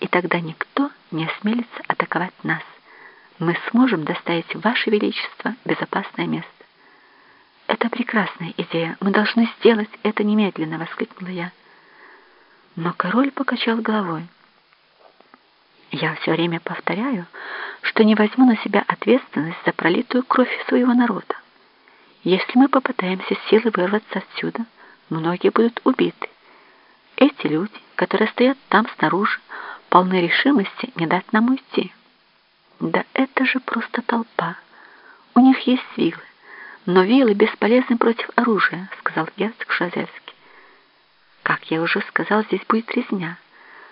и тогда никто не осмелится атаковать нас. Мы сможем доставить Ваше Величество безопасное место. «Это прекрасная идея. Мы должны сделать это немедленно!» — воскликнула я. Но король покачал головой. «Я все время повторяю, что не возьму на себя ответственность за пролитую кровь своего народа. Если мы попытаемся силой вырваться отсюда, многие будут убиты. Эти люди, которые стоят там снаружи, полны решимости не дать нам уйти. Да это же просто толпа. У них есть вилы. Но вилы бесполезны против оружия, сказал герцог Шазельский. Как я уже сказал, здесь будет резня.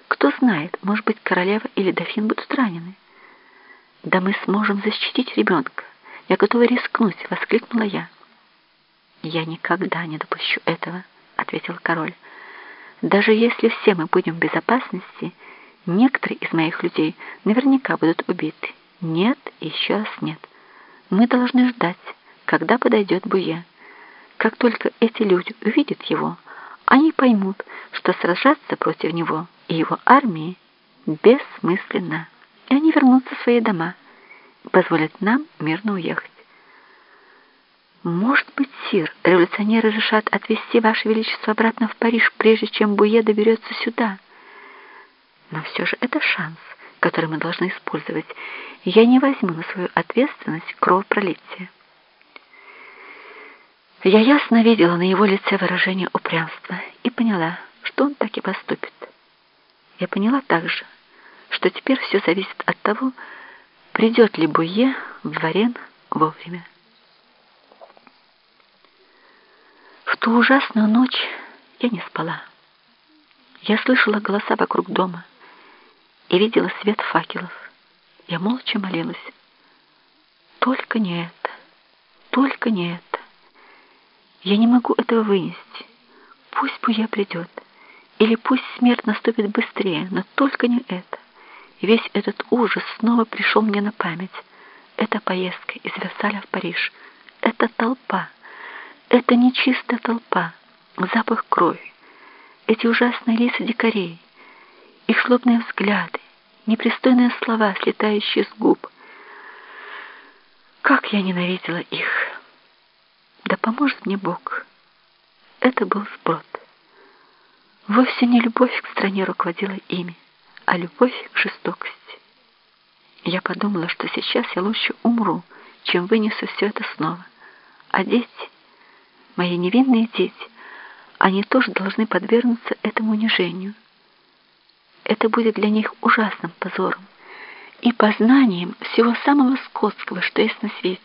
Кто знает, может быть, королева или дофин будут ранены. Да мы сможем защитить ребенка. Я готова рискнуть, воскликнула я. Я никогда не допущу этого, ответил король. Даже если все мы будем в безопасности, некоторые из моих людей наверняка будут убиты. Нет, еще раз нет. Мы должны ждать когда подойдет Буе. Как только эти люди увидят его, они поймут, что сражаться против него и его армии бессмысленно, и они вернутся в свои дома и позволят нам мирно уехать. Может быть, сир, революционеры решат отвезти Ваше Величество обратно в Париж, прежде чем Буе доберется сюда. Но все же это шанс, который мы должны использовать. Я не возьму на свою ответственность кровопролитие. Я ясно видела на его лице выражение упрямства и поняла, что он так и поступит. Я поняла также, что теперь все зависит от того, придет ли Буе в дворен вовремя. В ту ужасную ночь я не спала. Я слышала голоса вокруг дома и видела свет факелов. Я молча молилась. Только не это, только не это. Я не могу этого вынести. Пусть Буя придет, или пусть смерть наступит быстрее, но только не это. И весь этот ужас снова пришел мне на память. Это поездка из Версаля в Париж. Это толпа. Это нечистая толпа. Запах крови. Эти ужасные лица дикарей. Их злобные взгляды. Непристойные слова, слетающие с губ. Как я ненавидела их. Да поможет мне Бог. Это был сброд. Вовсе не любовь к стране руководила ими, а любовь к жестокости. Я подумала, что сейчас я лучше умру, чем вынесу все это снова. А дети, мои невинные дети, они тоже должны подвергнуться этому унижению. Это будет для них ужасным позором и познанием всего самого скотского, что есть на свете.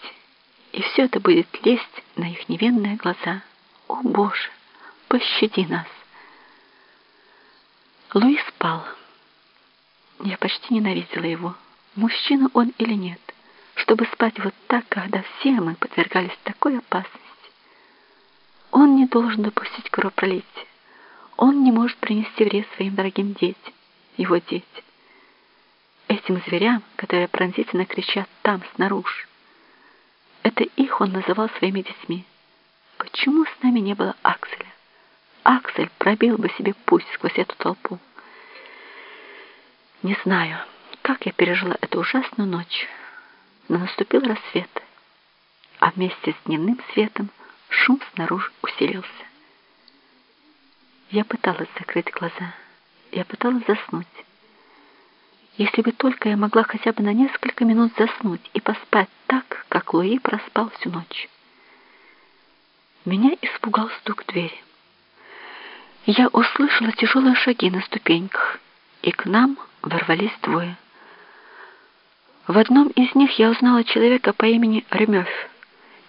И все это будет лезть на их невинные глаза. О, Боже, пощади нас! Луи спал. Я почти ненавидела его. Мужчина он или нет, чтобы спать вот так, когда все мы подвергались такой опасности. Он не должен допустить кровопролития. Он не может принести вред своим дорогим детям, его детям. Этим зверям, которые пронзительно кричат там, снаружи. Это их он называл своими детьми. Почему с нами не было Акселя? Аксель пробил бы себе путь сквозь эту толпу. Не знаю, как я пережила эту ужасную ночь, но наступил рассвет, а вместе с дневным светом шум снаружи усилился. Я пыталась закрыть глаза, я пыталась заснуть. Если бы только я могла хотя бы на несколько минут заснуть и поспать так, как Луи проспал всю ночь. Меня испугал стук двери. Я услышала тяжелые шаги на ступеньках, и к нам ворвались двое. В одном из них я узнала человека по имени Ремёв,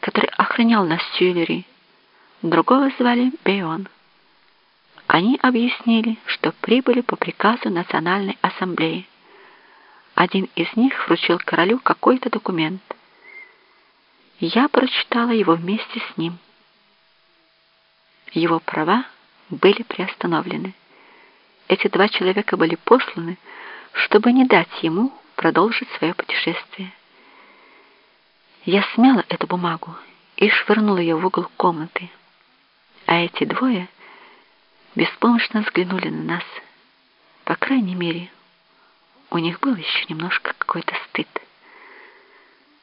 который охранял нас в Тюильри. Другого звали Бейон. Они объяснили, что прибыли по приказу Национальной ассамблеи. Один из них вручил королю какой-то документ. Я прочитала его вместе с ним. Его права были приостановлены. Эти два человека были посланы, чтобы не дать ему продолжить свое путешествие. Я смяла эту бумагу и швырнула ее в угол комнаты, а эти двое беспомощно взглянули на нас. По крайней мере, у них был еще немножко какой-то стыд.